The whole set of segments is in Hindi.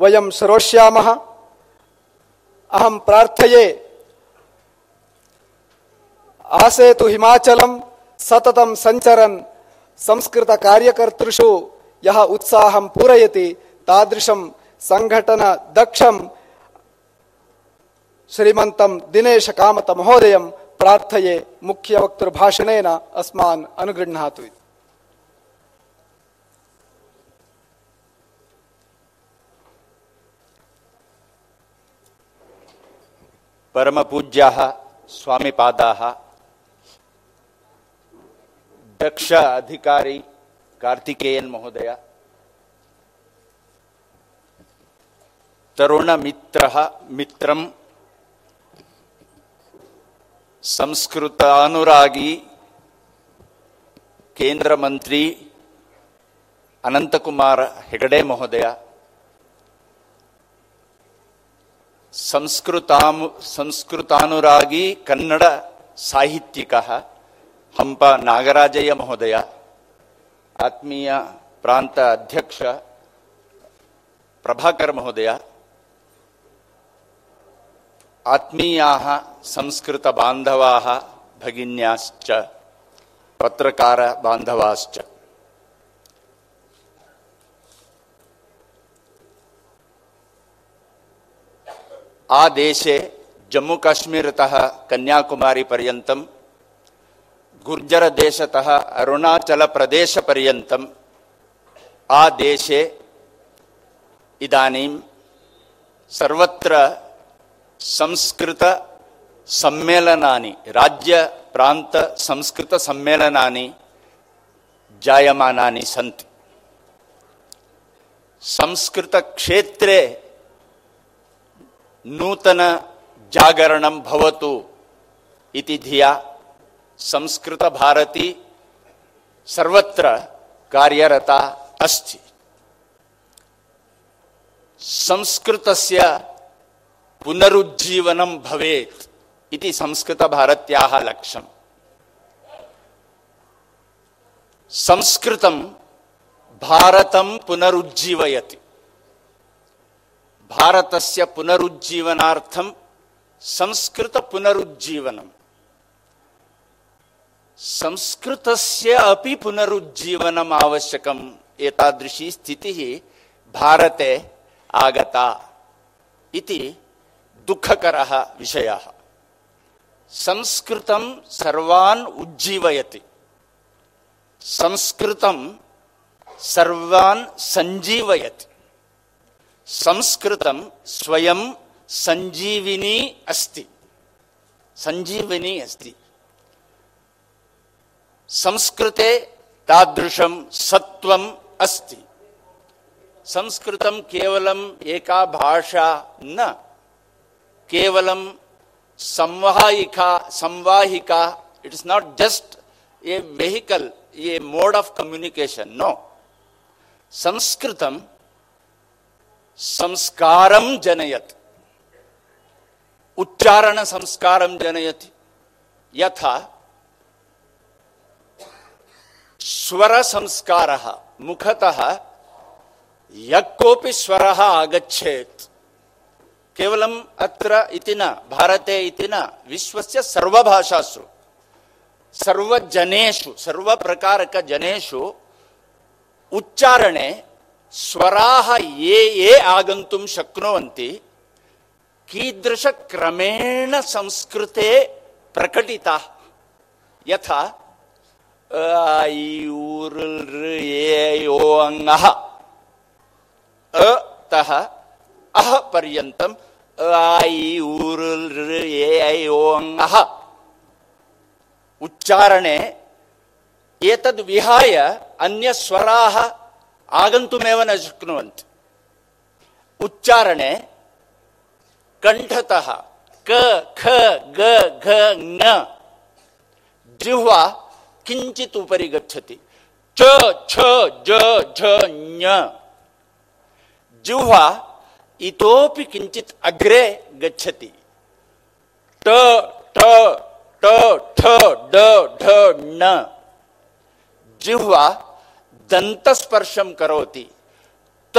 वयं श्रोष्यामः। अहं प्रार्थये। आसेतु हिमाचलं सततं सञ्चरन् संस्कृतकार्यकर्तृषु यः उत्साहं पूरयति तादृशं सङ्घटनदक्षं श्रीमन्तं दिनेशकामतमहोदयं प्रार्थये मुख्यवक्तृभाषणेन अस्मान् अनुगृह्णातु इति परम पूज्या स्वामी पादा दक्ष अधिकारी कार्तिकेयन महोदय। तरुण मित्र मित्रम। संस्कृत अनुरागी केंद्र मंत्री अनंत हेगड़े महोदय। ಸಂಸ್ಕೃತಾಂ ಸಂಸ್ಕೃತಾನುರಾಗಿ ಕನ್ನಡ ಸಾಹಿತ್ಯಿಕ ಹಂಪ ನಾಗರಾಜಯ್ಯ ಮಹೋದಯ, ಆತ್ಮೀಯ ಪ್ರಾಂತ ಅಧ್ಯಕ್ಷ ಪ್ರಭಾಕರ್ ಮಹೋದಯ, ಆತ್ಮೀಯ ಸಂಸ್ಕೃತ ಬಾಂಧವಾ ಭಗಿನ್ಯಾಶ್ಚ, ಪತ್ರಕಾರ ಬಾಂಧವಾಶ್ಚ. ఆ దేశే జమ్మూ కాశ్మీర్త కన్యాకుమారి పర్యంతం దేశे जम्मूकाश्मीरतः అరుణాచల ప్రదేశ పర్యంతం. ఆ దేశే ఇదానీ సర్వత్ర సంస్కృత సమ్మేళనాన్ని రాజ్య ప్రాంత సంస్కృత సమ్మేళనాన్ని జాయమానాన్ని సంతి. సంస్కృత క్షేత్రే नूतन जागरणं भवतु इति धिया संस्कृत भारती सर्वत्र कार्यरता अस्ति। संस्कृतस्य पुनरुज्जीवनं भवेत् इति संस्कृतभारत्याः लक्ष्यम्। संस्कृतं भारतं पुनरुज्जीवयति। భారతస్య పునరుజ్జీవనార్థం సంస్కృత పునరుజ్జీవనం సంస్కృతస్య అపి పునరుజ్జీవనం ఆవశ్యకం ఏతాదృశీ స్థితి భారతే ఆగత ఇది దుఃఖకర విషయ సంస్కృతం సర్వాన్ ఉజ్జీవయతి సంస్కృతం సర్వాన్ సంజీవయతి संस्कृतं स्वयं संजीविनी अस्ति। संजीविनी अस्ति। संस्कृते तादृशं सत्वम् अस्ति। संस्कृतं केवलम् एका भाषा न केवलं संवाहिका संवाहिका it is not just a vehicle a mode of communication no संस्कृतम जनयत। उच्चारण संस्कारं जनयति। यथा स्वर संस्कार, मुखतः यः स्वर आगच्छेत्। केवलम् अत्र इति न, भारते इति न, विश्वस्य सर्वभाषासु, सर्वजनेषु, सर्वप्रकारकजनेषु उच्चारणे ಸ್ವರಾಹ ಯೇ ಯೇ ಆಗಂತು ಶಕ್ನುವಂತಿ ಕೀದೃಶ ಕ್ರಮೇಣ ಸಂಸ್ಕೃತೆ ಪ್ರಕಟಿತ ಯಥ ಅಂಗಃ ಅತಃ ಅಹ ಪರ್ಯಂತಂ ಅಂಗಃ ಉಚ್ಚಾರಣೆ ಏತದ್ ವಿಹಾಯ ಅನ್ಯ ಸ್ವರಾಹ आगन्तुमेव न शक्नुवन्ति। उच्चारणे कण्ठतः क, ख, ग, घ जिह्वा किञ्चित् उपरि गच्छति। च, छ, ज, झ जिह्वा इतोपि किञ्चित् अग्रे गच्छति। ट ठ ट, ठ, ड, ढ ण जिह्वा दंत स्पर्शम करोति। त,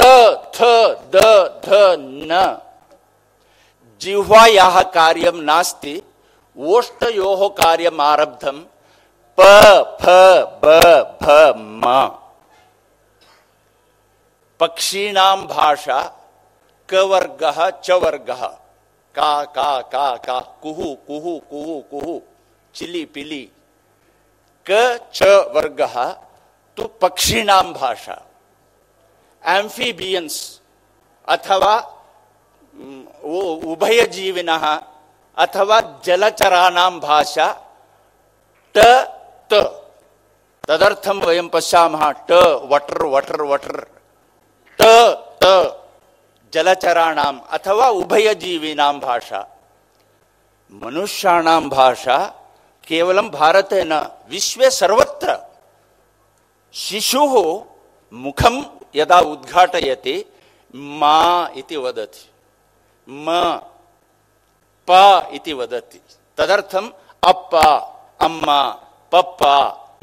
थ, द, ध, न। जिह्वायाः कार्यं नास्ति, ओष्ठयोः कार्यम् आरब्धं। प, फ, ब, भ, म। पक्षीणां भाषा, क वर्गः, च वर्गः। का का का का, कुहु कुहु कुहु कुहु, चिली, पिली। क, च वर्गः तु पक्षीणां भाषा एम्फीबियंस अथवा उभयजीविनः, अथवा जलचराणां भाषा ट त, तदर्थं वयं पश्यामः, ट, वटर् वटर्, वटर ट त, जलचराणाम्, अथवा उभयजीविनां भाषा। मनुष्याणां भाषा केवलं भारते न विश्वे सर्वत्र शिशुः मुखं यदा उद्घाटयति, मा इति वदति। म, प इति वदति। तदर्थम् अप्प, अम्मा, पप्प,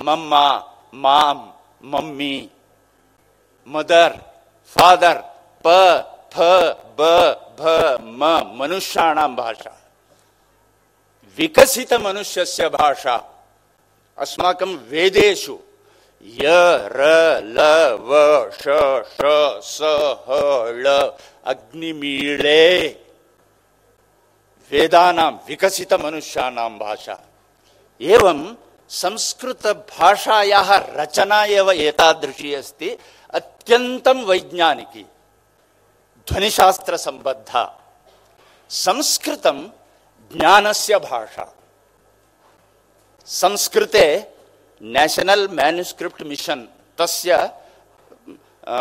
मम्मा माँ मम्मी। मदर, फादर, प, फ, ब, भ, म, मनुष्याणां भाषा। विकसित मनुष्यस्य भाषा। अस्माकं वेदेषु य र ल व श ष स ह ळ अग्निमीळे। वेदानां विकसित मनुष्याणां भाषा। एवं संस्कृत भाषायाः रचना एव एतादृशी अस्ति, अत्यन्तं वैज्ञानिकी। ध्वनिशास्त्र संबद्धा संस्कृतं ज्ञानस्य भाषा। संस्कृते ನ್ಯಾಷನಲ್ ಮ್ಯಾನುಸ್ಕ್ರಿಪ್ಟ್ ಮಿಷನ್ ತಸ್ಯ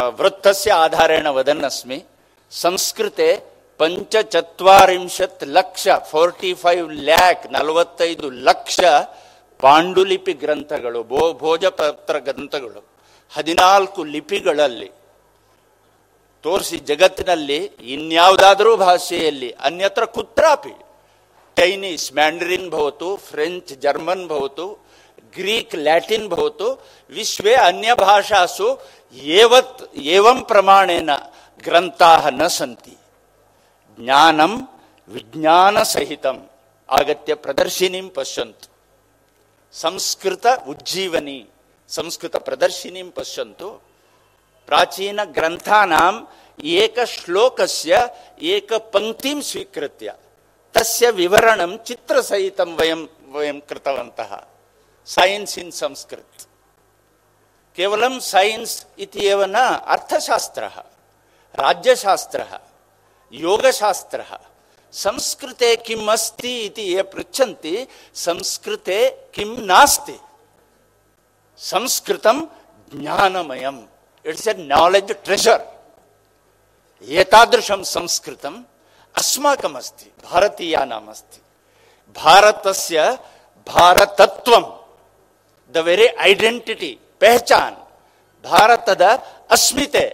ವೃತ್ತಸ್ಯ ಆಧಾರೇಣ ವದನ್ನಸ್ಮಿ. ಸಂಸ್ಕೃತೆ ಸಂಸ್ಕೃತೆ ಪಂಚಚತ್ವರಿಂಶತ್ ಲಕ್ಷ, ಫೋರ್ಟಿ ಫೈವ್ ಲ್ಯಾಕ್ ನಲವತ್ತೈದು ಲಕ್ಷ ಪಾಂಡುಲಿಪಿ ಗ್ರಂಥಗಳು, ಭೋ, ಭೋಜಪತ್ರ ಗ್ರಂಥಗಳು. ಹದಿನಾಲ್ಕು ಲಿಪಿಗಳಲ್ಲಿ ತೋರಿಸಿ ಜಗತ್ತಿನಲ್ಲಿ ಇನ್ಯಾವುದಾದರೂ ಭಾಷೆಯಲ್ಲಿ, ಅನ್ಯತ್ರ ಕುತ್ರಾಪಿ. ಚೈನೀಸ್ ಮ್ಯಾಂಡ್ರಿನ್ ಭವತು ಫ್ರೆಂಚ್ ಜರ್ಮನ್ ಭವತು ग्रीक लैटिन भवतु, विश्वे अन्य भाषासु एवत् एवं प्रमाणेन ग्रन्थाः न सन्ति। ज्ञानं विज्ञानसहितम् आगत्य प्रदर्शिनीं पश्यन्तु। संस्कृत उज्जीवनी, संस्कृत प्रदर्शिनीं पश्यन्तु। प्राचीन ग्रन्थानाम् एकश्लोकस्य एकपङ्क्तिं स्वीकृत्य, तस्य विवरणं चित्रसहितं वयं वयं कृतवन्तः। सैन्स इन संस्कृत केवलं सैन्स न अर्थशास्त्रः राज्यशास्त्रः योगशास्त्रः संस्कृते किम् अस्ति ये पृच्छन्ति संस्कृते किं नास्ति संस्कृतं ज्ञानमयम् इट्स् ए नालेज् ट्रेजर् एतादृशं संस्कृतम् अस्माकमस्ति भारतीयानाम् अस्ति भारतस्य भारतत्वं ದ ವೆರಿ ಐಡೆಂಟಿಟಿ ಪೆಹಚಾನ್, ಭಾರತದ ಅಸ್ಮಿತೆ,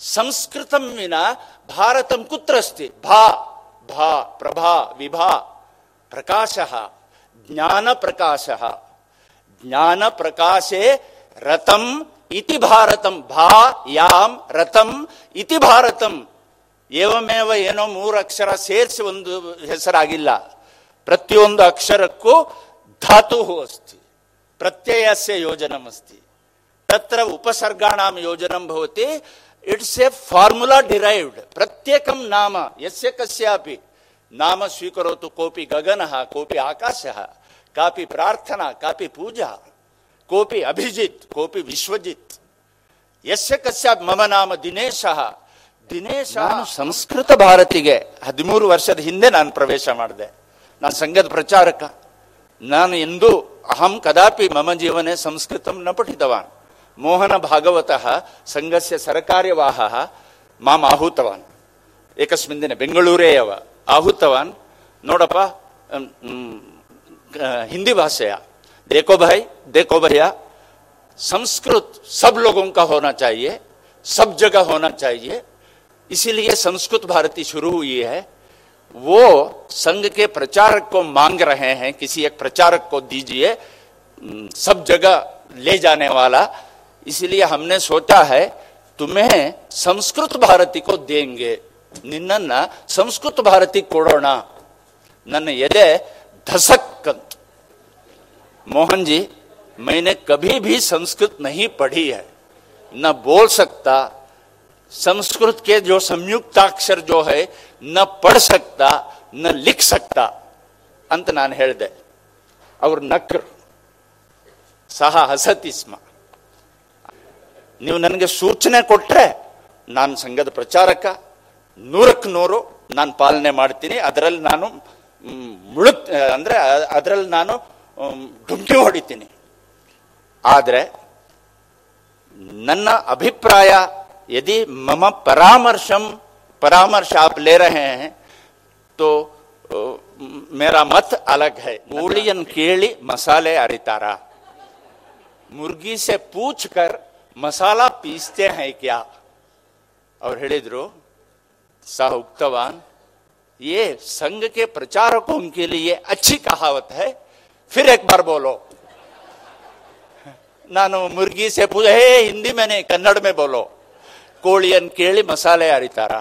ಸಂಸ್ಕೃತಂ ವಿನ ಭಾರತಂ ಕುತ್ರ ಅಸ್ತಿ ಭಾ ಭಾ, ಪ್ರಭಾ, ವಿಭಾ, ಪ್ರಕಾಶ, ಜ್ಞಾನ ಪ್ರಕಾಶ. ಜ್ಞಾನ ಪ್ರಕಾಶೆ ರಥಂ ಇತಿ ಭಾರತಂ, ಭಾ, ಯಾಂ ರಥಂ ಇತಿ ಭಾರತಂ. ಏವಮೇವ ಏನೋ ಮೂರು ಅಕ್ಷರ ಸೇರಿಸಿ ಒಂದು ಹೆಸರಾಗಿಲ್ಲ. ಪ್ರತಿಯೊಂದು ಅಕ್ಷರಕ್ಕೂ ಧಾತು ಅಸ್ತಿ. प्रत्ययस्य योजनमस्ति तत्र उपसर्गाणां योजनं भवति इट्स् ए फार्मुला डिरैव्ड् प्रत्येकं नाम यस्य कस्यापि नाम स्वीकरोतु कोऽपि गगनः कोऽपि आकाशः कापि प्रार्थना कापि पूजा कोऽपि अभिजित् कोऽपि विश्वजित् ಯಸ್ಯ ಕಸ್ಯ ಮಮ ನಾಮ ದಿನೇಶ ದಿನೇಶ ಸಂಸ್ಕೃತ ಭಾರತಿಗೆ ಹದಿಮೂರು ವರ್ಷದ ಹಿಂದೆ ನಾನು ಪ್ರವೇಶ ಮಾಡಿದೆ ನಾನು ಸಂಘದ ಪ್ರಚಾರಕ ನಾನು ಎಂದೂ अहम कदापि मम जीवने संस्कृतं न पठितवान्। मोहन भागवतः सङ्घस्य सरकार्यवाहः माम् आहूतवान्। एकस्मिन् दिने बेङ्गळूरे एव आहूतवान्। नोडप हिंदी भाषया, देखो भाई, देखो भैया, संस्कृत सब लोगों का होना चाहिए, सब जगह होना चाहिए। इसीलिए संस्कृत भारती शुरू हुई है। वो संघ के प्रचारक को मांग रहे हैं किसी एक प्रचारक को दीजिए सब जगह ले जाने वाला इसलिए हमने सोचा है तुम्हें ಸಂಸ್ಕೃತ ಭಾರತಿ ಕೋ ದೇಂಗೆ ನಿನ್ನನ್ನ ಸಂಸ್ಕೃತ ಭಾರತಿ ಕೊಡೋಣ ನನ್ನ ಎದೆ धसक ಅಂತ मोहन जी मैंने कभी भी संस्कृत नहीं पढ़ी है न बोल सकता संस्कृत के जो संयुक्ताक्षर जो है न पढ़ सकता न लिख सकता ಅಂತ ನಾನು ಹೇಳಿದೆ ಅವ್ರು ನಕ್ರು ಸಹ ಹಸತಿ ಸ್ಮ ನೀವು ನನಗೆ ಸೂಚನೆ ಕೊಟ್ರೆ ನಾನು ಸಂಘದ ಪ್ರಚಾರಕ ನೂರಕ್ಕೆ ನೂರು ನಾನು ಪಾಲನೆ ಮಾಡ್ತೀನಿ ಅದರಲ್ಲಿ ನಾನು ಮ್, ಮುಳುಕ್ ಅಂದ್ರೆ ಅದರಲ್ಲಿ ನಾನು ಮ್, ಡುಮ್ಕಿ ಹೊಡಿತೀನಿ ಆದರೆ ನನ್ನ ಅಭಿಪ್ರಾಯ यदि मम परामर्शम परामर्श आप ले रहे हैं तो अ, मेरा मत अलग है मूलियन केली मसाले अरितारा मुर्गी से पूछ कर मसाला पीसते हैं क्या और ಹೇಳಿದ್ರು सह उक्तवान ये संघ के प्रचारकों के लिए अच्छी कहावत है फिर एक बार बोलो ನಾನು ಮುರ್ಗಿ ಸೆ ಪೂಜ ಹೇ ಹಿಂದಿ ಮೇನೆ ಕನ್ನಡ ಮೇ ಬೋಲೋ ಕೋಳಿಯನ್ನು ಕೇಳಿ ಮಸಾಲೆ ಅರಿತಾರ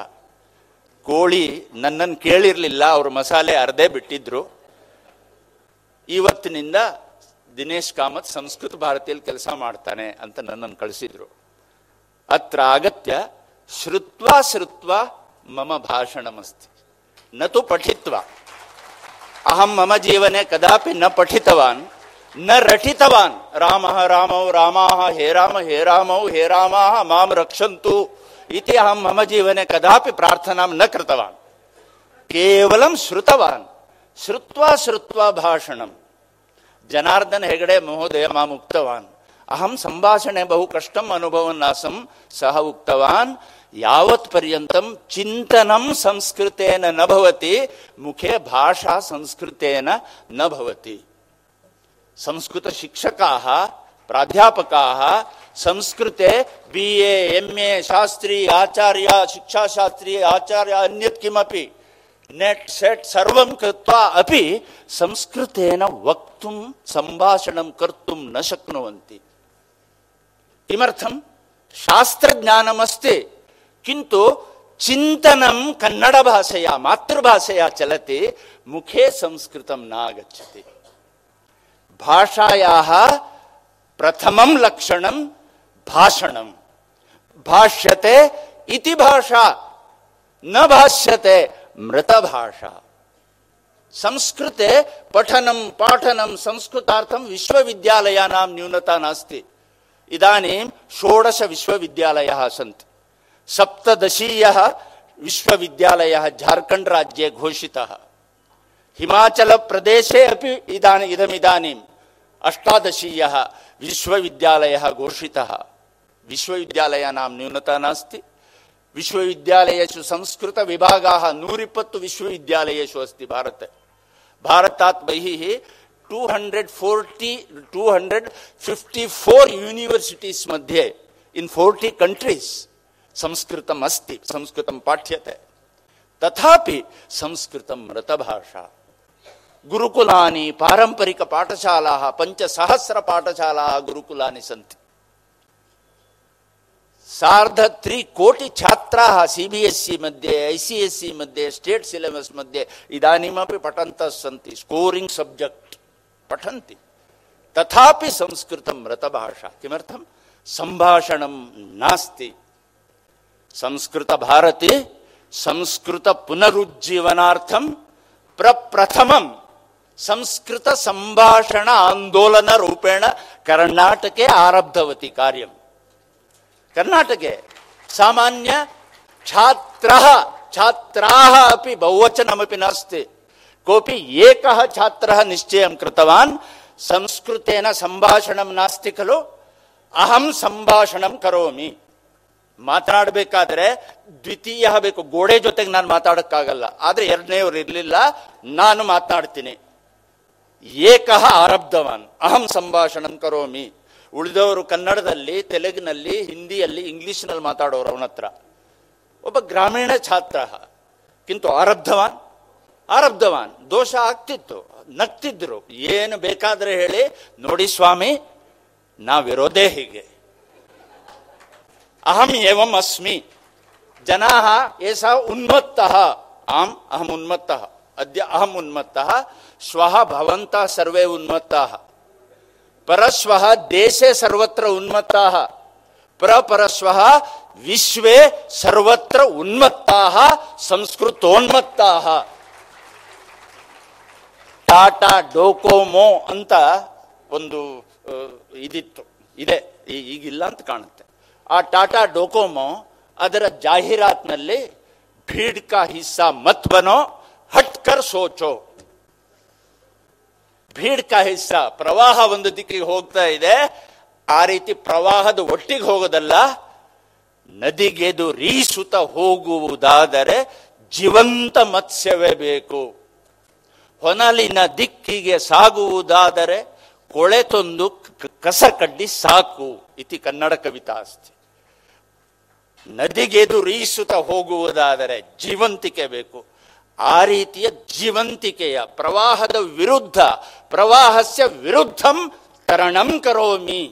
ಕೋಳಿ ನನ್ನನ್ನು ಕೇಳಿರಲಿಲ್ಲ, ಅವರು ಮಸಾಲೆ ಅರ್ಧೇ ಬಿಟ್ಟಿದ್ರು. ಇವತ್ತಿನಿಂದ ದಿನೇಶ್ ಕಾಮತ್ ಸಂಸ್ಕೃತ ಭಾರತಿಯಲ್ಲಿ ಕೆಲಸ ಮಾಡ್ತಾನೆ ಅಂತ ನನ್ನನ್ನು ಕಳಿಸಿದ್ರು. ಅತ್ರ ಅಗತ್ಯ ಶ್ರುತ್ವಾ ಶ್ರುತ್ವ ಮಮ ಭಾಷಣಮಸ್ತಿ. ನತು ಪಠಿತ್ವ. ಅಹಂ ಮಮ ಜೀವನೆ ಕದಾಪಿ ನ ಪಠಿತವಾನ್. न रठितवान। राम राम राम, हे राम हे राम हे राम, माम रक्षंतु इति अहम मम जीवने कदापि प्रार्थना न कृतवान। केवलम श्रुतवान। श्रुत्वा श्रुत्वा भाषणम। जनार्दन हेगडे, महोदय, माम उक्तवान। अहम संभाषणे बहु कष्टम अनुभवन् आसम। सः उक्तवान्, यावत् चिन्तनं संस्कृतेन न भवति, मुखे भाषा संस्कृतेन न भवति। संस्कृत संस्कृतशिक्षकाः, प्राध्यापकाः, संस्कृते B A M A Shastri, Acharya, शिक्षाशास्त्री, आचार्य, अन्यत् किमपि, नेट्, सेट् सर्वं कृत्वा अपि संस्कृतेन वक्तुं, सम्भाषणं कर्तुं न शक्नुवन्ति। किमर्थं? शास्त्रज्ञानमस्ति, किन्तु चिन्तनं कन्नडभाषया, मातृभाषया चलति, मुखे संस्कृतं न भाषायाः प्रथमं लक्षणं भाषणं। भाष्यते इति भाषा, न भाष्यते मृतभाषा। संस्कृते पठनं, पाठनं, संस्कृतार्थं विश्वविद्यालयानां न्यूनता नास्ति। इदानीं षोडश विश्वविद्यालयाः सन्ति। सप्तदशीयः विश्वविद्यालयः झार्खण्ड् राज्ये घोषितः। हिमाचलप्रदेशे अपि इदानीम् इदमिदानीम् अष्टादशीयः विश्वविद्यालयः घोषितः। विश्वविद्यालयानां न्यूनता नास्ति। विश्वविद्यालयेषु संस्कृतविभागाः नूरिपत्तु विश्वविद्यालयेषु भारते। Hundred forty, two hundred fifty four universities मध्ये इन् फोर्टी कण्ट्रीस् संस्कृतम् अस्ति संस्कृतं पाठ्यते। तथापि संस्कृतं मृतभाषा। गुरुकुलानि पारम्परिकपाठशालाः पञ्चसहस्रपाठशालाः गुरुकुलानि सन्ति। सार्ध त्रिकोटि छात्राः सी बी एस् सी मध्ये ऐ सी एस् मध्ये, स्टेट् सिलेबस् मध्ये इदानीमपि पठन्तः सन्ति। स्कोरिङ्ग् सब्जेक्ट् पठन्ति। तथापि संस्कृतं मृतभाषा किमर्थं? सम्भाषणं नास्ति। संस्कृतभारती संस्कृतपुनरुज्जीवनार्थं प्रप्रथमं ಸಂಸ್ಕೃತ ಸಂಭಾಷಣ ಆಂದೋಲನ ರೂಪೇಣ ಕರ್ನಾಟಕೆ ಆರಬ್ಧವತಿ ಕಾರ್ಯಂ. ಕರ್ನಾಟಕೆ ಸಾಮಾನ್ಯ ಛಾತ್ರ, ಛಾತ್ರಾ ಅಪಿ ಬಹುವಚನಮಿ ನಾಸ್ತಿ. ಕೋಪಿ ಏಕಃ ಛಾತ್ರ ನಿಶ್ಚಯ ಕೃತವಾನ್, ಸಂಸ್ಕೃತೇನ ಸಂಭಾಷಣ ನಾಸ್ತಿ ಖಲು, ಅಹಂ ಸಂಭಾಷಣ ಕರೋಮಿ. ಮಾತನಾಡಬೇಕಾದ್ರೆ ದ್ವಿತೀಯ ಬೇಕು, ಗೋಡೆ ಜೊತೆಗೆ ನಾನು ಮಾತಾಡೋಕ್ಕಾಗಲ್ಲ. ಆದರೆ ಎರಡನೇವ್ರು ಇರಲಿಲ್ಲ, ನಾನು ಮಾತನಾಡ್ತೀನಿ. ಏಕಃ ಆರಬ್ಧವಾನ್. ಅಹಂ ಸಂಭಾಷಣಂ ಕರೋಮಿ. ಉಳಿದವರು ಕನ್ನಡದಲ್ಲಿ, ತೆಲುಗಿನಲ್ಲಿ, ಹಿಂದಿಯಲ್ಲಿ, ಇಂಗ್ಲಿಷ್ನಲ್ಲಿ ಮಾತಾಡೋರು ಅವನ ಹತ್ರ. ಒಬ್ಬ ಗ್ರಾಮೀಣ ಛಾತ್ರ. ಕಿಂತು ಆರಬ್ಧವಾನ್. ಆರಬ್ಧವಾನ್. ದೋಷ ಆಗ್ತಿತ್ತು. ನಗ್ತಿದ್ರು. ಏನು ಬೇಕಾದ್ರೆ ಹೇಳಿ, ನೋಡಿ ಸ್ವಾಮಿ ನಾವಿರೋದೇ ಹೀಗೆ. ಅಹಂ ಏವಂ ಅಸ್ಮಿ. ಜನಾ ಏಸ ಉನ್ಮತ್ತ. ಆಂ ಅಹಂ ಉನ್ಮತ್ತ. ಅದ್ಯ ಅಹಂ ಉನ್ಮತ್ತ ಸ್ವಹ ಭವಂತ ಸರ್ವೇ ಉನ್ಮತ್ತ. ಪರಶ್ವಃ ದೇಶೇ ಸರ್ವತ್ರ ಉನ್ಮತ್ತ. ಪ್ರಪರಸ್ವ ವಿಶ್ವೇ ಸರ್ವತ್ರ ಉನ್ಮತ್ತ ಸಂಸ್ಕೃತೋನ್ಮತ್ತ ಟಾಟಾ ಡೋಕೋಮೋ ಅಂತ ಒಂದು ಇದಿತ್ತು. ಇದೆ. ಈಗಿಲ್ಲ ಅಂತ ಕಾಣುತ್ತೆ. ಆ ಟಾಟಾ ಡೋಕೋಮೋ ಅದರ ಜಾಹೀರಾತ್ನಲ್ಲಿ ಭೀಡ್ಕಾ ಹಿಸ್ಸಾ ಮತ್ ಬನೋ ಹಟ್ಕರ್ ಸೋಚೋ. ಭೀಡ್ ಕಾ ಹಿಸ್ಸ. ಪ್ರವಾಹ ಒಂದು ದಿಕ್ಕಿಗೆ ಹೋಗ್ತಾ ಇದೆ. ಆ ರೀತಿ ಪ್ರವಾಹದ ಒಟ್ಟಿಗೆ ಹೋಗೋದಲ್ಲ, ನದಿಗೆದು ರೀಸುತ ಹೋಗುವುದಾದರೆ ಜೀವಂತ ಮತ್ಸ್ಯವೇ ಬೇಕು. ಹೊನಲಿನ ದಿಕ್ಕಿಗೆ ಸಾಗುವುದಾದರೆ ಕೊಳೆತೊಂದು ಕಸ ಕಡ್ಡಿ ಸಾಕು ಇತಿ ಕನ್ನಡ ಕವಿತಾ ಅಸ್ತಿ. ನದಿಗೆದು ರೀಸುತ ಹೋಗುವುದಾದರೆ ಜೀವಂತಿಕೆ ಬೇಕು. ಆ ರೀತಿಯ ಜೀವಂತಿಕೆಯ ಪ್ರವಾಹದ ವಿರುದ್ಧ ಪ್ರವಾಹಸ್ಯ ವಿರುದ್ಧಂ ತರಣಂ ಕರೋಮಿ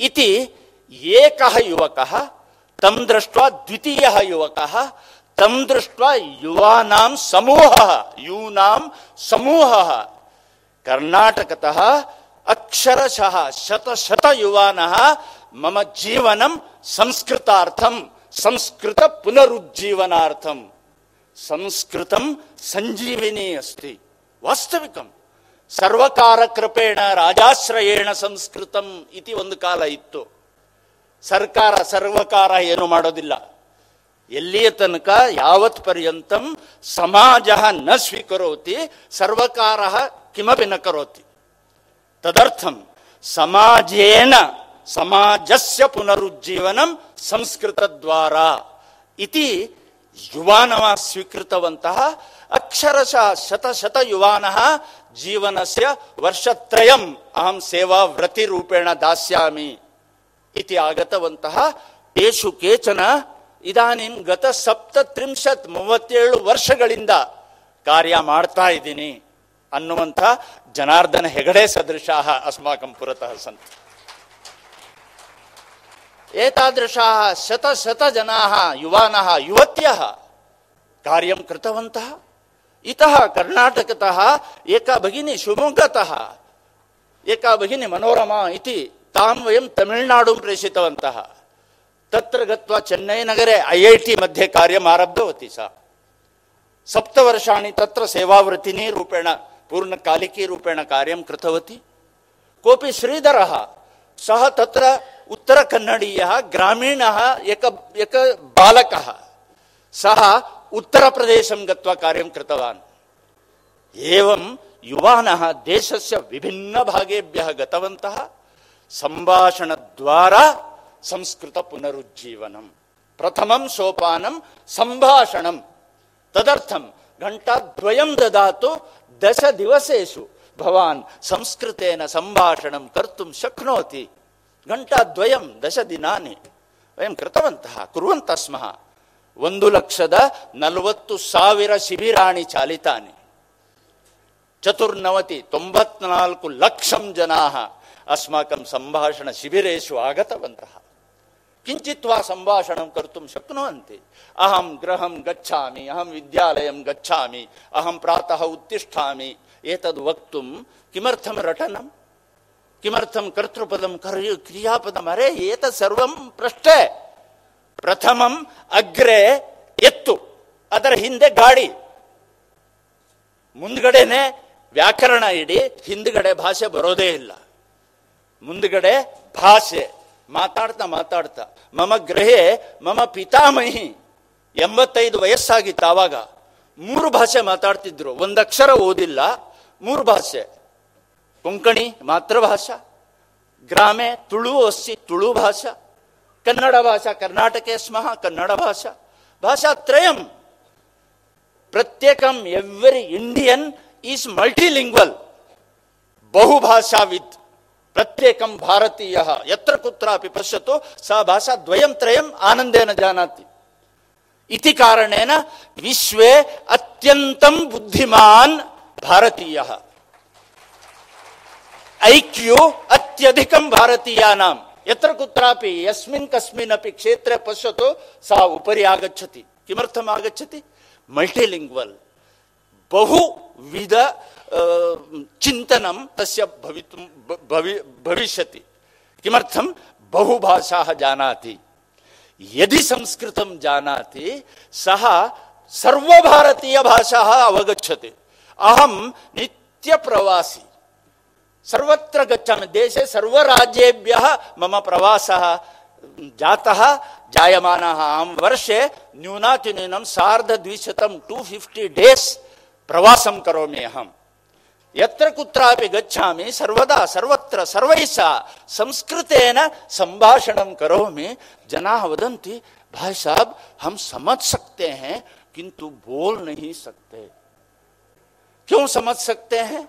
ಇತಿ ಏಕಃ ಯುವಕಃ ತಂ ದೃಷ್ಟ ದ್ವಿತೀಯ ಯುವಕಃ ತಂ ದೃಷ್ಟ ಯುವಾನಾಂ ಸಮೂಹ ಯೂನಾಂ ಸಮೂಹ ಕರ್ನಾಟಕತಃ ಅಕ್ಷರಶಃ ಶತ ಶತ ಯುವಾನಃ ಮಮ ಜೀವನಂ ಸಂಸ್ಕೃತಾರ್ಥಂ ಸಂಸ್ಕೃತ ಪುನರುಜ್ಜೀವನಾರ್ಥಂ ಸಂಸ್ಕೃತಂ ಸಂಜೀವಿನಿ ಅಸ್ತಿ. ವಾಸ್ತವಿಕಂ. ಸರ್ವಕಾರ ಕೃಪೇಣ ರಾಜಾಶ್ರಯೇಣ ಸಂಸ್ಕೃತಂ ಇತಿ ಒಂದು ಕಾಲ ಇತ್ತು. ಸರ್ಕಾರ, ಸರ್ವಕಾರ ಏನು ಮಾಡೋದಿಲ್ಲ. ಎಲ್ಲಿಯ ತನಕ? ಯಾವತ್ ಪರ್ಯಂತಂ ಸಮಾಜ ನ ಸ್ವೀಕರೋತಿ, ಸರ್ವಕಾರ ಕಿಮಪಿ ನ ಕರೋತಿ. ತದರ್ಥಂ ಸಮಾಜೇನ ಸಮಾಜಸ್ಯ ಪುನರುಜ್ಜೀವನಂ ಸಂಸ್ಕೃತದ್ವಾರ. ಇತಿ ಯುವಾನವ ಸ್ವೀಕೃತವಂತಹ ಅಕ್ಷರಶಃ ಶತ ಶತ ಯುವಾನಃ ಜೀವನಸ್ಯ ವರ್ಷತ್ರಯಂ. ಅಹಂ ಸೇವಾ ವ್ರತಿ ರೂಪೇಣ ದಾಸ್ಯಾಮಿ ಇತಿ ಆಗತವಂತಹ ತೇಷು ಕೇಚನ ಇದಾನಿಂ ಗತ ಸಪ್ತತ್ರಿಂಶತ್ ಮೂವತ್ತೇಳು ವರ್ಷಗಳಿಂದ ಕಾರ್ಯ ಮಾಡ್ತಾ ಇದ್ದೀನಿ ಅನ್ನುವಂಥ ಜನಾರ್ದನ ಹೆಗಡೆ ಸದೃಶಾಹ ಅಸ್ಮಾಕಂ ಪುರತಃ ಸಂತ. एतादृशाः शतशतजनाः युवानः, युवत्यः कार्यं कृतवन्तः। इतः कर्णाटकतः एका भगिनी शिवमोग्गतः, एका भगिनी मनोरमा इति तां वयं तमिळ्नाडुं प्रेषितवन्तः। तत्र गत्वा चेन्नैनगरे ऐ ऐ टि मध्ये कार्यम् आरब्धवती सा। सप्तवर्षाणि तत्र सेवावृतिनी रूपेण पूर्णकालिकीरूपेण कार्यं कृतवती। कोऽपि श्रीधरः, सः तत्र उत्तरकन्नडीयः ग्रामीणः एक एक बालकः सः उत्तरप्रदेशं गत्वा कार्यं कृतवान् एवं युवानः देशस्य विभिन्नभागेभ्यः गतवन्तः सम्भाषणद्वारा संस्कृतपुनरुज्जीवनं प्रथमं सोपानं सम्भाषणं तदर्थं घण्टाद्वयं ददातु दशदिवसेषु भवान् संस्कृतेन सम्भाषणं कर्तुं ಘಂಟಾದ್ವಯಂ ದಶ ದಿನಾನಿ. ವಯಂ ಕೃತವಂತಹ ಕುರುವಂತಹ ಸ್ಮಃ ಒಂದು ಲಕ್ಷದ ನಲವತ್ತು ಸಾವಿರ ಶಿಬಿರಾಣಿ ಚಾಲಿತಾನಿ. ಚತುರ್ನವತಿ, ತೊಂಬತ್ನಾಲ್ಕು ಲಕ್ಷಂ ಜನಾ ಅಸ್ಮಾಕಂ ಸಂಭಾಷಣ ಶಿಬಿರೇಶು ಆಗತವಂತಹ. ಕಿಂಚಿತ್ ವಾ ಸಂಭಾಷಣ ಕರ್ತು ಶಕ್ನುವಂತೆ. ಅಹಂ ಗೃಹಂ ಗಚ್ಚಾಮಿ ಅಹಂ ವಿದ್ಯಾಲಯ ಗಚ್ಚಾಮಿ ಅಹಂ ಪ್ರಾತಃ ಉತ್ತಿಷ್ಠಾಮಿ. ಏತದ್ ವಕ್ತು ಕಿಮರ್ಥಂ ರಟನಂ. ಕಿಮರ್ಥಂ ಕರ್ತೃಪದಂ ಕರ್ಯು ಕ್ರಿಯಾಪದಂ ಅರೆ ಏತ ಸರ್ವಂ ಪ್ರಶ್ನೆ ಪ್ರಥಮಂ ಅಗ್ರೆ ಎತ್ತು ಅದರ ಹಿಂದೆ ಗಾಡಿ ಮುಂದ್ಗಡೆನೆ ವ್ಯಾಕರಣ ಇಡಿ ಹಿಂದ್ಗಡೆ ಭಾಷೆ ಬರೋದೇ ಇಲ್ಲ ಮುಂದ್ಗಡೆ ಭಾಷೆ ಮಾತಾಡ್ತಾ ಮಾತಾಡ್ತಾ ಮಮ ಗ್ರಹೆ ಮಮ ಪಿತಾಮಹಿ ಎಂಬತ್ತೈದು ವಯಸ್ಸಾಗಿತ್ತು ಆವಾಗ. ಮೂರು ಭಾಷೆ ಮಾತಾಡ್ತಿದ್ರು. ಒಂದಕ್ಷರ ಓದಿಲ್ಲ. ಮೂರು ಭಾಷೆ. कोंकणी मातृभाषा, ग्रामे तुळु अस्ति तुळुभाषा कन्नडभाषा कर्णाटके स्मः कन्नडभाषा भाषात्रयं प्रत्येकं एव्री इण्डियन् ईस् मल्टिलिङ्ग्वल् बहुभाषाविद्, प्रत्येकं भारतीयः, यत्र कुत्रापि पश्यतु, सः भाषाद्वयं त्रयम् आनन्देन जानाति। इति कारणेन विश्वे अत्यन्तं बुद्धिमान् भारतीयः। ऐक्यो अत्यधिक भारतीय नाम यत्र कुत्रापि, यस्मिन् कस्मिन् अपि क्षेत्रे पश्यतु, सा उपरि आगच्छति। किमर्थम् आगच्छति? मल्टिलिङ्ग्वल्। बहुविध चिन्तनं तस्य भवितुं भवि, भविष्यति। किमर्थं बहुभाषाः जानाति। यदि संस्कृतं जानाति, सः सर्वभारतीयभाषाः अवगच्छति। अहं नित्यप्रवासी। सर्वत्र गच्छामि। देशे सर्वराज्येभ्यः मम प्रवासः, जातः, जायमानः। अहं वर्षे न्यूनातिन्यूनं सार्धद्विशतं टु फिफ्टि डेस् प्रवासं करोमि अहं यत्र कुत्रापि गच्छामि, सर्वदा, सर्वत्र, सर्वैः संस्कृतेन संभाषणं करोमि। जनाः वदन्ति, भाई साहब, हम समझ सकते हैं किंतु बोल नहीं सकते। क्यों समझ सकते हैं?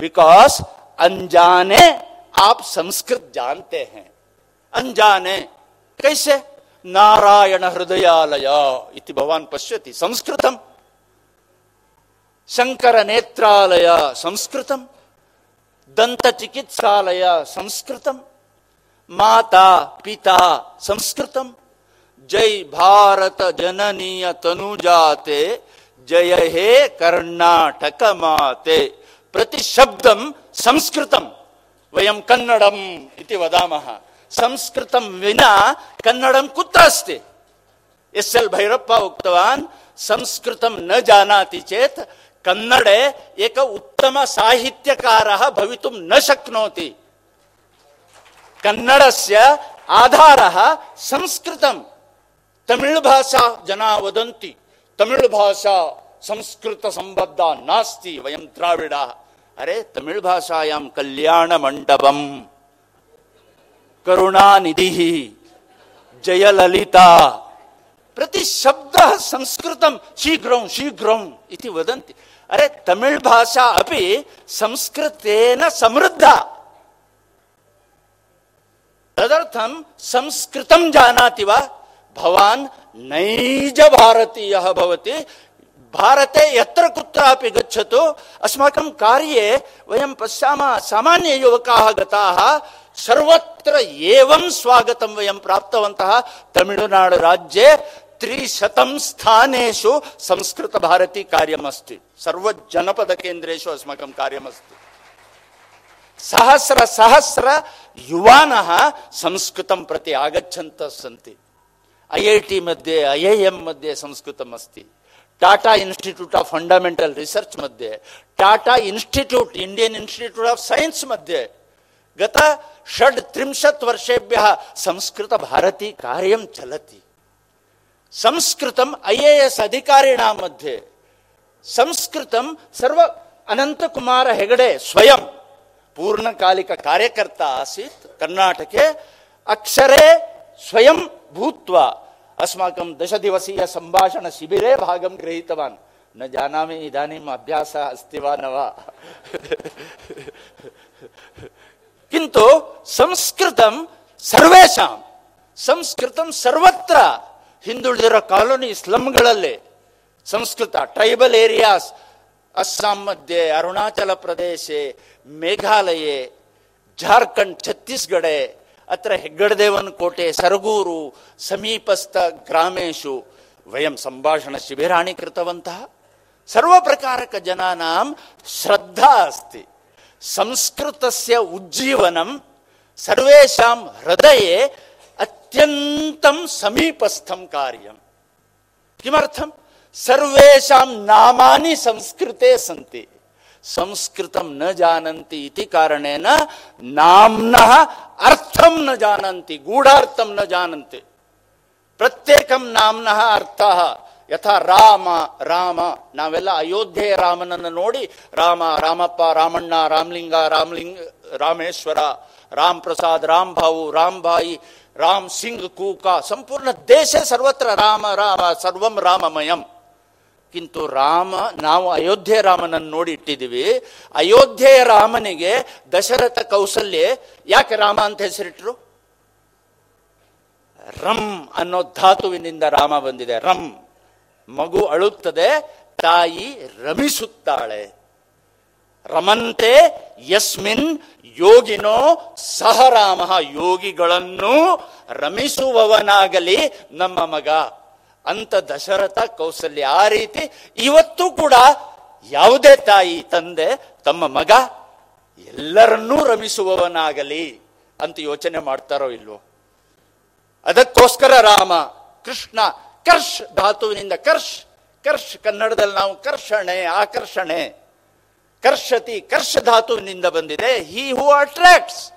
बिकॉज़ अनजाने आप संस्कृत जानते हैं। अनजाने, कैसे? नारायण हृदयालय, इति भगवान पश्यति, संस्कृतम। शंकर नेत्रालय, संस्कृतम। दंत चिकित्सालय, संस्कृतम। माता, पिता, संस्कृतम। जय भारत जननीय तनुजाते, जय हे कर्नाटक माते। प्रतिशब्दं संस्कृतं. वयं कन्नडम् इति वदामः. संस्कृतं विना कन्नडं कुत्र अस्ति? एस् एल् भैरप्पा उक्तवान्, संस्कृतं न जानाति चेत् कन्नडे एक उत्तम साहित्यकारः भवितुं न शक्नोति. कन्नडस्य आधारः संस्कृतं. तमिळ् भाषा जना वदन्ति. तमिळ् भाषा संस्कृत संबद्ध नास्ति, वयं द्राविडा। अरे, तमिळ् भाषायां कल्याण मण्डपम् करुणानिधिः। जयललिता। प्रति शब्दः संस्कृतं शीघ्रं शीघ्रम् इति वदन्ति। अरे, तमिळ् भाषा अपि संस्कृतेन समृद्धा। तदर्थं संस्कृतं जानाति वा? भवान् नैज भारतीयः भवति। भारते यत्र कुत्रापि गच्छतु अस्माकं कार्ये वयं पश्यामः सामान्ययुवकाः गताः सर्वत्र एवं स्वागतं वयं प्राप्तवन्तः तमिळुनाडुराज्ये त्रिशतं स्थानेषु संस्कृतभारती कार्यमस्ति सर्वजनपदकेन्द्रेषु अस्माकं कार्यमस्ति सहस्र सहस्र युवानः संस्कृतं प्रति आगच्छन्तः सन्ति ऐ ऐ टि मध्ये ऐ ऐ एम् मध्ये संस्कृतम् अस्ति Tata Institute of Fundamental Research मध्ये Tata Institute Indian Institute of Science मध्ये गत षड् त्रिंशत् वर्षेभ्यः संस्कृतभारती कार्यं चलति. संस्कृतम् ऐ ए एस् अधिकारिणां मध्ये. संस्कृतं सर्व अनन्तकुमार हेगडे स्वयं पूर्णकालिककार्यकर्ता आसीत्. कर्णाटके अक्षरे स्वयं भूत्वा अस्माकं दशदिवसीय सम्भाषण शिबिरे भागं गृहीतवान् न जानामि इदानीम् अभ्यासः अस्ति वा न वा किन्तु संस्कृतं सर्वेषां ಸಂಸ್ಕೃತಂ ಸರ್ವತ್ರ ಹಿಂದುಳಿದಿರೋ ಕಾಲೋನಿ ಸ್ಲಮ್ಗಳಲ್ಲಿ ಸಂಸ್ಕೃತ ಟ್ರೈಬಲ್ ಏರಿಯಾಸ್ अस्सां मध्ये अरुणाचल प्रदेशे मेघालये झार्खण्ड् छत्तीसगढे अत्र हेग्गडदेवन् कोटे सरगूरु, समीपस्थ ग्रामेषु वयं सम्भाषणशिबिराणि कृतवन्तः। सर्वप्रकारकजनानां श्रद्धा अस्ति। संस्कृतस्य उज्जीवनं सर्वेषां हृदये अत्यन्तं समीपस्थं कार्यम् किमर्थं? सर्वेषां नामानि संस्कृते सन्ति। संस्कृतं न जानन्ति इति कारणेन नाम्नः ಅರ್ಥಂ ನ ಜಾನಂತಿ, ಗೂಢಾರ್ಥಂ ನ ಜಾನಂತಿ. ಪ್ರತ್ಯೇಕಂ ನಾಮ್ನ ಅರ್ಥ. ಯಥಾ ರಾಮ ರಾಮ. ನಾವೆಲ್ಲ ಅಯೋಧ್ಯೆಯ ರಾಮನನ್ನು ನೋಡಿ, ರಾಮ, ರಾಮಪ್ಪ, ರಾಮಣ್ಣ, ರಾಮಲಿಂಗ ರಾಮಲಿಂಗ, ರಾಮೇಶ್ವರ, ರಾಮ್ ಪ್ರಸಾದ್, ರಾಮ್ ಭಾವು ರಾಮ್ ಬಾಯಿ, ರಾಮ್ ಸಿಂಗ್, ಕೂಕ. ಸಂಪೂರ್ಣ ದೇಶ ಸರ್ವತ್ರ ರಾಮ ರಾಮ, ಸರ್ವಂ ರಾಮಮಯಂ. ಕಿಂತು ರಾಮ, ನಾವು ಅಯೋಧ್ಯೆ ರಾಮನನ್ನು ನೋಡಿ ಇಟ್ಟಿದ್ದೀವಿ. ಅಯೋಧ್ಯೆಯ ರಾಮನಿಗೆ ದಶರಥ ಕೌಸಲ್ಯ ಯಾಕೆ ರಾಮ ಅಂತ ಹೆಸರಿಟ್ರು? ರಂ ಅನ್ನೋ ಧಾತುವಿನಿಂದ ರಾಮ ಬಂದಿದೆ. ರಂ. ಮಗು ಅಳುತ್ತದೆ, ತಾಯಿ ರಮಿಸುತ್ತಾಳೆ. ರಮಂತೆ ಯಸ್ಮಿನ್ ಯೋಗಿನೋ ಸಹ ರಾಮ ಯೋಗಿಗಳನ್ನು ರಮಿಸುವವನಾಗಲಿ ನಮ್ಮ ಮಗ. ಅಂತ ದಶರಥ ಕೌಸಲ್ಯ ಆ ರೀತಿ ಇವತ್ತು ಕೂಡ ಯಾವುದೇ ತಾಯಿ, ತಂದೆ, ತಮ್ಮ ಮಗ ಎಲ್ಲರನ್ನೂ ರಮಿಸುವವನಾಗಲಿ ಅಂತ ಯೋಚನೆ ಮಾಡ್ತಾರೋ ಇಲ್ವೋ? ಅದಕ್ಕೋಸ್ಕರ ರಾಮ, ಕೃಷ್ಣ, ಕರ್ಷ್ ಧಾತುವಿನಿಂದ ಕರ್ಷ್ ಕರ್ಷ್ ಕನ್ನಡದಲ್ಲಿ ನಾವು ಕರ್ಷಣೆ, ಆಕರ್ಷಣೆ. ಕರ್ಷತಿ ಕರ್ಷ ಧಾತುವಿನಿಂದ ಬಂದಿದೆ. ಹಿ ಹೂ ಅಟ್ರಾಕ್ಟ್ಸ್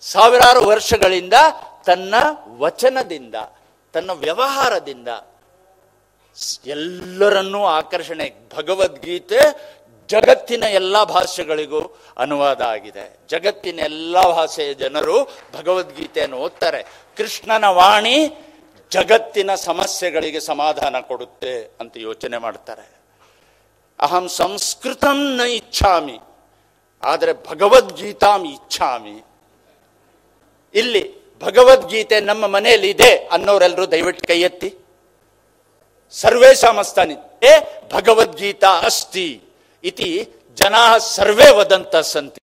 ಸಾವಿರಾರು ವರ್ಷಗಳಿಂದ ತನ್ನ ವಚನದಿಂದ ತನ್ನ ವ್ಯವಹಾರದಿಂದ ಎಲ್ಲರನ್ನೂ ಆಕರ್ಷಣೆ, ಭಗವದ್ಗೀತೆ ಜಗತ್ತಿನ ಎಲ್ಲ ಭಾಷೆಗಳಿಗೂ ಅನುವಾದ ಆಗಿದೆ. ಜಗತ್ತಿನ ಎಲ್ಲ ಭಾಷೆಯ ಜನರು ಭಗವದ್ಗೀತೆಯನ್ನು ಓದ್ತಾರೆ. ಕೃಷ್ಣನ ವಾಣಿ ಜಗತ್ತಿನ ಸಮಸ್ಯೆಗಳಿಗೆ ಸಮಾಧಾನ ಕೊಡುತ್ತೆ ಅಂತ ಯೋಚನೆ ಮಾಡ್ತಾರೆ. ಅಹಂ ಸಂಸ್ಕೃತಂ ನ ಇಚ್ಛಾಮಿ, ಆದರೆ ಭಗವದ್ಗೀತಾಂ ಇಚ್ಛಾಮಿ. ಇಲ್ಲಿ ಭಗವದ್ಗೀತೆ ನಮ್ಮ ಮನೆಯಲ್ಲಿ ಇದೆ ಅನ್ನೋರೆಲ್ಲರೂ ದಯವಿಟ್ಟು ಕೈ ಎತ್ತಿ. ಸರ್ವೇ ಸಮಸ್ತಾನಿ. ಏ, ಭಗವದ್ಗೀತಾ ಅಸ್ತಿ. ಇತಿ ಜನಾ ಸರ್ವೇ ವದಂತ ಸಂತಿ.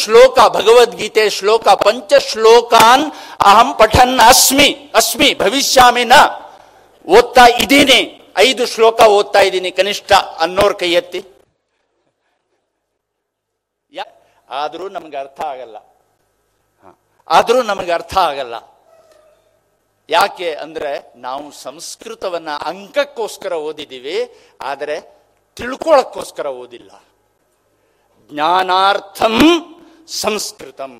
ಶ್ಲೋಕ, ಭಗವದ್ಗೀತೆ ಶ್ಲೋಕ, ಪಂಚ ಶ್ಲೋಕಾನ್ ಅಹಂ ಪಠನ್ ಅಸ್ಮಿ. ಅಸ್ಮಿ, ಭವಿಷ್ಯಾಮಿ ನ. ಓದ್ತಾ ಇದ್ದೀನಿ. ಐದು ಶ್ಲೋಕ ಓದ್ತಾ ಇದ್ದೀನಿ ಕನಿಷ್ಠ ಅನ್ನೋರ್ ಕೈ ಎತ್ತಿ ಯಾ- ಆದ್ರೂ ನಮಗೆ ಅರ್ಥ ಆಗಲ್ಲ. ಆದರೂ ನಮಗೆ ಅರ್ಥ ಆಗಲ್ಲ. ಯಾಕೆ ಅಂದರೆ ನಾವು ಸಂಸ್ಕೃತವನ್ನು ಅಂಕಕ್ಕೋಸ್ಕರ ಓದಿದ್ದೀವಿ, ಆದರೆ ತಿಳ್ಕೊಳ್ಳೋಕ್ಕೋಸ್ಕರ ಓದಿಲ್ಲ. ಜ್ಞಾನಾರ್ಥಂ ಸಂಸ್ಕೃತಂ.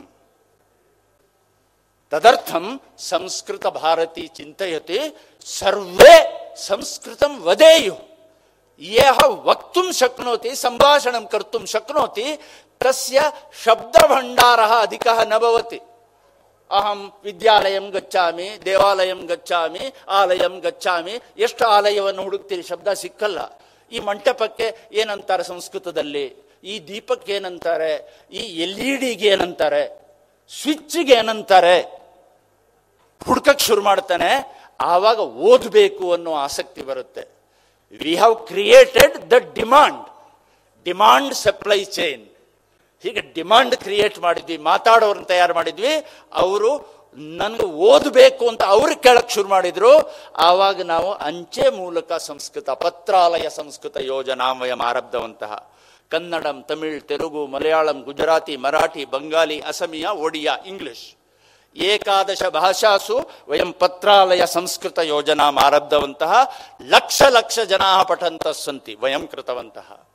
ತದರ್ಥಂ ಸಂಸ್ಕೃತ ಭಾರತಿ ಚಿಂತಯತಿ, ಸರ್ವೇ ಸಂಸ್ಕೃತಂ ವದೇಯು. ಯಹ ವಕ್ತು ಶಕ್ನೋತಿ, ಸಂಭಾಷಣಂ ಕರ್ತುಂ ಶಕ್ನೋತಿ, ತಸ್ಯ ಶಬ್ದಭಂಡಾರ ಅಧಿಕಃ ನಭವತಿ ಅಹಂ ವಿದ್ಯಾಲಯಂ ಗಚ್ಚಾಮಿ ದೇವಾಲಯಂ ಗಚ್ಚಾಮಿ ಆಲಯಂ ಗಚ್ಚಾಮಿ ಎಷ್ಟು ಆಲಯವನ್ನು ಹುಡುಕ್ತೀರಿ ಶಬ್ದ ಸಿಕ್ಕಲ್ಲ. ಈ ಮಂಟಪಕ್ಕೆ ಏನಂತಾರೆ ಸಂಸ್ಕೃತದಲ್ಲಿ? ಈ ದೀಪಕ್ಕೆ ಏನಂತಾರೆ? ಈ ಎಲ್ ಇ ಡಿಗೆ ಏನಂತಾರೆ? ಸ್ವಿಚ್ಗೆ ಏನಂತಾರೆ? ಹುಡ್ಕಕ್ಕೆ ಶುರು ಮಾಡ್ತಾನೆ, ಆವಾಗ ಓದಬೇಕು ಅನ್ನೋ ಆಸಕ್ತಿ ಬರುತ್ತೆ. We have created the demand demand supply chain ಹೀಗೆ ಡಿಮಾಂಡ್ ಕ್ರಿಯೇಟ್ ಮಾಡಿದ್ವಿ ಮಾತಾಡೋರನ್ನ ತಯಾರು ಮಾಡಿದ್ವಿ. ಅವರು ನನಗೆ ಓದಬೇಕು ಅಂತ ಅವ್ರು ಕೇಳಕ್ಕೆ ಶುರು ಮಾಡಿದ್ರು. ಆವಾಗ ನಾವು ಅಂಚೆ ಮೂಲಕ ಸಂಸ್ಕೃತ, ಪತ್ರಾಲಯ ಸಂಸ್ಕೃತ ಯೋಜನಾ ವಯಂ ಆರಬ್ಧವಂತಹ. ಕನ್ನಡಂ, ತಮಿಳ್, ತೆಲುಗು, ಮಲಯಾಳಂ, ಗುಜರಾತಿ, ಮರಾಠಿ ಬಂಗಾಲಿ ಅಸಮಿಯಾ, ಒಡಿಯಾ, ಇಂಗ್ಲಿಷ್. ಏಕಾದಶ ಭಾಷಾಸು ವಯಂ ಪತ್ರಾಲಯ ಸಂಸ್ಕೃತ ಯೋಜನಾ ಆರಬ್ಧವಂತಹ ಲಕ್ಷ ಲಕ್ಷ ಜನಾ ಪಠಂತ ಸಂತಿ ವಯಂ ಕೃತವಂತಹ.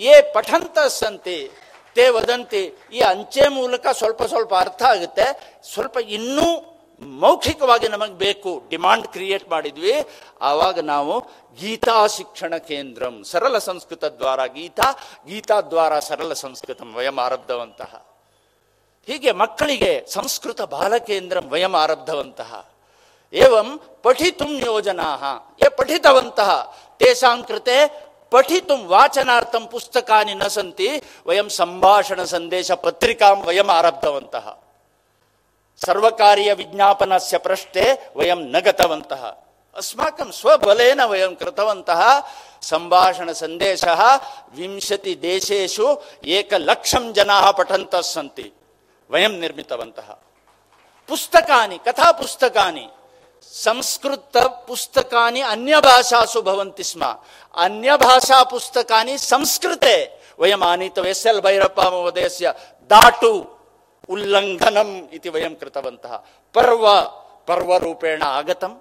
ಏ ಪಠಂತ ಸಂತಿ ತೇ ವದಂತಿ, ಈ ಅಂಚೆ ಮೂಲಕ ಸ್ವಲ್ಪ ಸ್ವಲ್ಪ ಅರ್ಥ ಆಗುತ್ತೆ. ಸ್ವಲ್ಪ ಇನ್ನೂ ಮೌಖಿಕವಾಗಿ ನಮಗೆ ಬೇಕು, ಡಿಮಾಂಡ್ ಕ್ರಿಯೇಟ್ ಮಾಡಿದ್ವಿ. ಆವಾಗ ನಾವು ಗೀತಾ ಶಿಕ್ಷಣ ಕೇಂದ್ರಂ, ಸರಳ ಸಂಸ್ಕೃತ ದ್ವಾರ ಗೀತಾ ಗೀತಾ ದ್ವಾರ ಸರಳ ಸಂಸ್ಕೃತಂ, ವಯಂ ಆರಬ್ಧವಂತಹ. ಹೀಗೆ ಮಕ್ಕಳಿಗೆ ಸಂಸ್ಕೃತ ಬಾಲಕೇಂದ್ರಂ ವಯಂ ಆರಬ್ಧವಂತಹ ಏವಂ ಪಠಿತುಂ ಯೋಜನಾ ಯೇ ಪಠಿತವಂತಹ ತೇಷಾಂ ಕೃತೆ ಪಠಿತುಂ ವಾಚನಾರ್ಥಂ ಪುಸ್ತಕಾನಿ ನ ಸಂತಿ ವಯಂ ಸಂಭಾಷಣ ಸಂದೇಶ ಪತ್ರಿಕಾಂ ವಯಂ ಆರಬ್ಧವಂತಹ ಸರ್ವಕಾರ್ಯ ವಿಜ್ಞಾಪನಸ್ಯ ಪೃಷ್ಠೆ ವಯಂ ನ ಗತವಂತಹ ಅಸ್ಮಾಕಂ ಸ್ವಬಲೇನ ವಯಂ ಕೃತವಂತಹ ಸಂಭಾಷಣ ಸಂದೇಶ ವಿಂಶತಿ ದೇಶೇಶು ಏಕಲಕ್ಷಂ ಜನಾ ಪಠಂತಃ ಸಂತಿ वयं निर्मितवन्तः। पुस्तकानि, कथापुस्तकानि, संस्कृतपुस्तकानि अन्यभाषासु भवन्ति स्म। अन्यभाषापुस्तकानि संस्कृते वयम् आनीतव्य एस् एल् भैरप्पमहोदयस्य दाटु उल्लङ्घनम् इति वयं कृतवन्तः। पर्व, पर्वरूपेण आगतम्।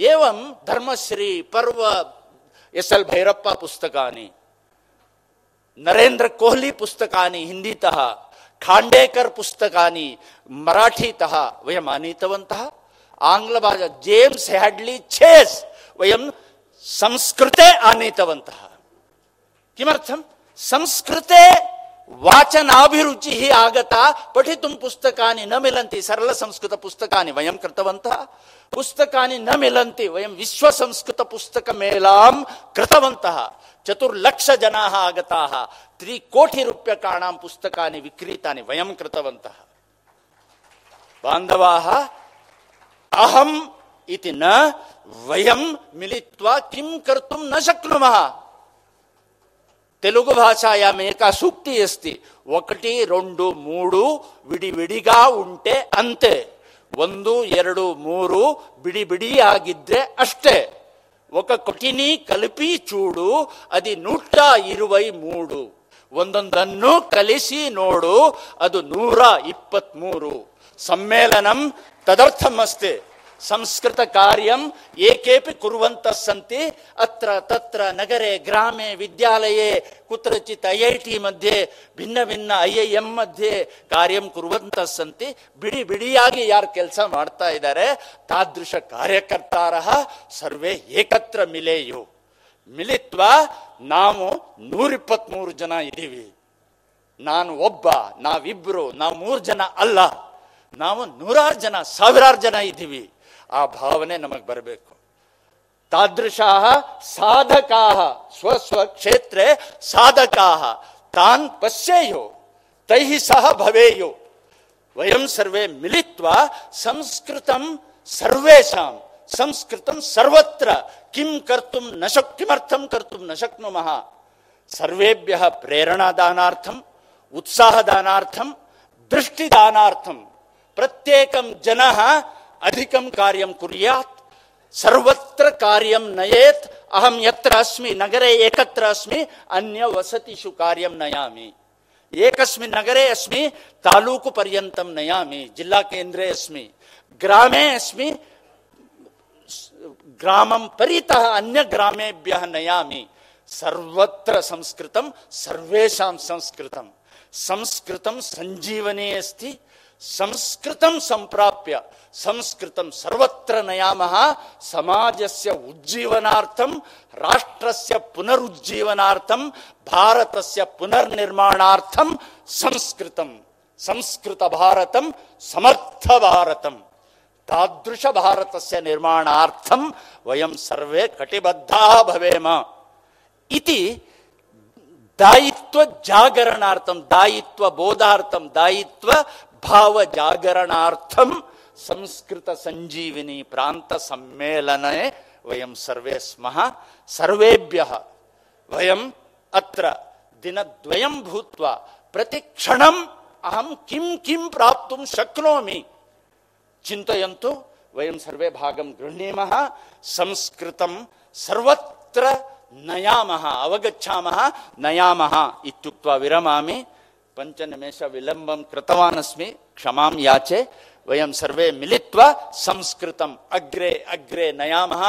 एवं धर्मश्री, पर्व, एस् एल् भैरप्पा पुस्तकानि, नरेन्द्र पुस्तकानि हिन्दीतः ಭೈರಪ್ಪ ಪುಸ್ತಕಾನಿ ನರೇಂದ್ರ ಕೊಹ್ಲಿ ಪುಸ್ತಕಾನಿ ಹಿಂದಿತಃ ಖಾಂಡೇಕರ್ ಪುಸ್ತಕಾನಿ ಮರಾಠಿತಃ ವಯಂ ಆನೀತವಂತಹ ಆಂಗ್ಲ ಭಾಷಾ ಜೇಮ್ಸ್ ಹ್ಯಾಡ್ಲಿ ಛೇಸ್ ವಯಂ ಸಂಸ್ಕೃತೆ ಆನೀತವಂತಹ किमर्थं संस्कृते वाचनाभिरुचिः आगता पठितुं पुस्तकानि न मिलन्ति सरलसंस्कृतपुस्तकानि वयं कृतवन्तः పుస్తకాన్ని న మిలంతి వయం విశ్వ సంస్కృత పుస్తక మేళాం కృతవంతః చతుర్లక్ష జనాः ఆగతాः త్రికోటి రూప్యకాణాం పుస్తకాన్ని విక్రీతాన్ని వయం కృతవంతః బాంధవాः అహం ఇది న వయం మిలిత్వా కిం కర్తుం న శక్నుమః తెలుగు భాషాయాం ఏక సూక్తి అస్తి ఒకటి రెండు మూడు విడివిడిగా ఉంటే అంతే ಒಂದು, ಎರಡು, ಮೂರು ಬಿಡಿ ಬಿಡಿಯಾಗಿದ್ದರೆ ಅಷ್ಟೇ. ಒಕ ಕೊಟಿನಿ ಕಲಪಿ ಚೂಡು, ಅದಿ ನೂಟ ಇರುವೈ ಮೂಡು. ಒಂದೊಂದನ್ನು ಕಲಿಸಿ ನೋಡು, ಅದು ನೂರ ಇಪ್ಪತ್ಮೂರು. ಸಮ್ಮೇಳನಂ ತದರ್ಥಮಸ್ತೆ. ಸಂಸ್ಕೃತ ಕಾರ್ಯಂ ಏಕೇಪಿ ಕುರುವಂತಃ ಸಂತಿ. ಅತ್ರ ತತ್ರ ನಗರೆ, ಗ್ರಾಮೆ, ವಿದ್ಯಾಲಯೇ, ಕುತ್ರಚಿತ್ ಐ ಐ ಟಿ ಮಧ್ಯೆ, ಭಿನ್ನ ಭಿನ್ನ ಐ ಐ ಎಂ ಮಧ್ಯೆ ಕಾರ್ಯಂ ಕುರುವಂತಃ ಸಂತಿ. ಬಿಡಿ ಬಿಡಿಯಾಗಿ ಯಾರು ಕೆಲಸ ಮಾಡ್ತಾ ಇದ್ದಾರೆ? ತಾದೃಶ ಕಾರ್ಯಕರ್ತಾರ ಸರ್ವೇ ಏಕತ್ರ ಮಿಲೇಯು. ಮಿಲಿತ್ವ ನಾವು ನೂರಿಪ್ಪತ್ಮೂರು ಜನ ಇದ್ದೀವಿ. ನಾನು ಒಬ್ಬ, ನಾವಿಬ್ರು, ನಾವು ಮೂರು ಜನ ಅಲ್ಲ. ನಾವು ನೂರಾರು ಜನ, ಸಾವಿರಾರು ಜನ ಇದ್ದೀವಿ. ಆ ಭಾವನೆ ನಮಗೆ ಬರಬೇಕು ತಾದೃಶಾ ಸಾಧಕಾ ಸ್ವ ಸ್ವ ಕ್ಷೇತ್ರೆ ಸಾಧಕಾ ತಾನ್ ಪಶ್ಯೇಯೋ ತೈ ಸಹ ಭವೇಯೋ ವಯಂ ಸರ್ವೇ ಮಿಲಿತ್ವಾ ಸಂಸ್ಕೃತಂ ಸರ್ವೇಷಾಂ ಸಂಸ್ಕೃತಂ ಸರ್ವತ್ರ ಕಿಂ ಕರ್ತುಂ ನ ಶಕ್ ಕಿಮರ್ಥಂ ಕರ್ತುಂ ನ ಶಕ್ನುಮಃ ಸರ್ವೇಭ್ಯ ಪ್ರೇರಣಾದಾನಾರ್ಥಂ ಉತ್ಸಾಹದಾನಾರ್ಥಂ ದೃಷ್ಟಿದಾನಾರ್ಥಂ ಪ್ರತ್ಯೇಕಂ ಜನಃ अधिकं कार्यं कुर्यात्, सर्वत्र कार्यं नयेत्, अहं यत्र अस्मि, नगरे एकत्र अस्मि, अन्य वसतिषु कार्यं नयामि। एकस्मिन् नगरे अस्मि, तालूकु पर्यन्तं नयामि जिल्लाकेन्द्रे अस्मि, ग्रामे अस्मि, ग्रामं परितः अन्य अन्यग्रामेभ्यः नयामि। सर्वत्र संस्कृतं, सर्वेषां संस्कृतं। संस्कृतं सञ्जीवने अस्ति संस्कृतं सम्प्राप्य संस्कृतं सर्वत्र नयामः समाजस्य उज्जीवनार्थं राष्ट्रस्य पुनरुज्जीवनार्थं भारतस्य पुनर्निर्माणार्थं संस्कृतं संस्कृतभारतं समर्थभारतं तादृशभारतस्य निर्माणार्थं वयं सर्वे कटिबद्धाः भवेम इति दायित्व जागरणार्थम दायित्व बोधार्थम दायित्व भाव जागरणार्थम संस्कृत संजीविनी प्रांत सम्मेलने वयं सर्वे स्मः। सर्वेभ्यः वयम् अत्र दिनद्वयं भूत्वा प्रतिक्षणम् अहं किं किं प्राप्तुं शक्नोमि? चिन्तयन्तु, वयं सर्वे भागं गृह्णीमः। संस्कृतं सर्वत्र नयामः, अवगच्छामः। नयामः विरमामि। पञ्चनिमेष विलम्बं कृतवान क्षमां याचे वयं सर्वे मिलित्वा संस्कृतम् अग्रे अग्रे नयामः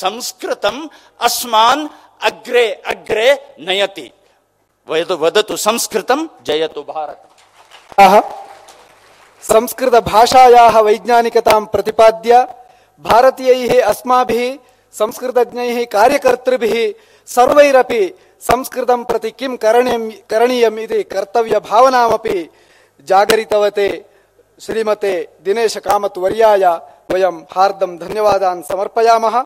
संस्कृतम् अस्मान् अग्रे अग्रे नयति वदतु वदतु संस्कृतं जयतु भारतम् संस्कृतभाषायाः वैज्ञानिकतां प्रतिपाद्य भारतीयैः अस्माभिः संस्कृतज्ञैः कार्यकर्तृभिः सर्वैरपि संस्कृत प्रति किं करणीयं करणीयम् इति कर्तव्यभावनामपि जागरितवते श्रीमते दिनेशकामत्वर्याय वयं हार्दं धन्यवादान् समर्पयामः।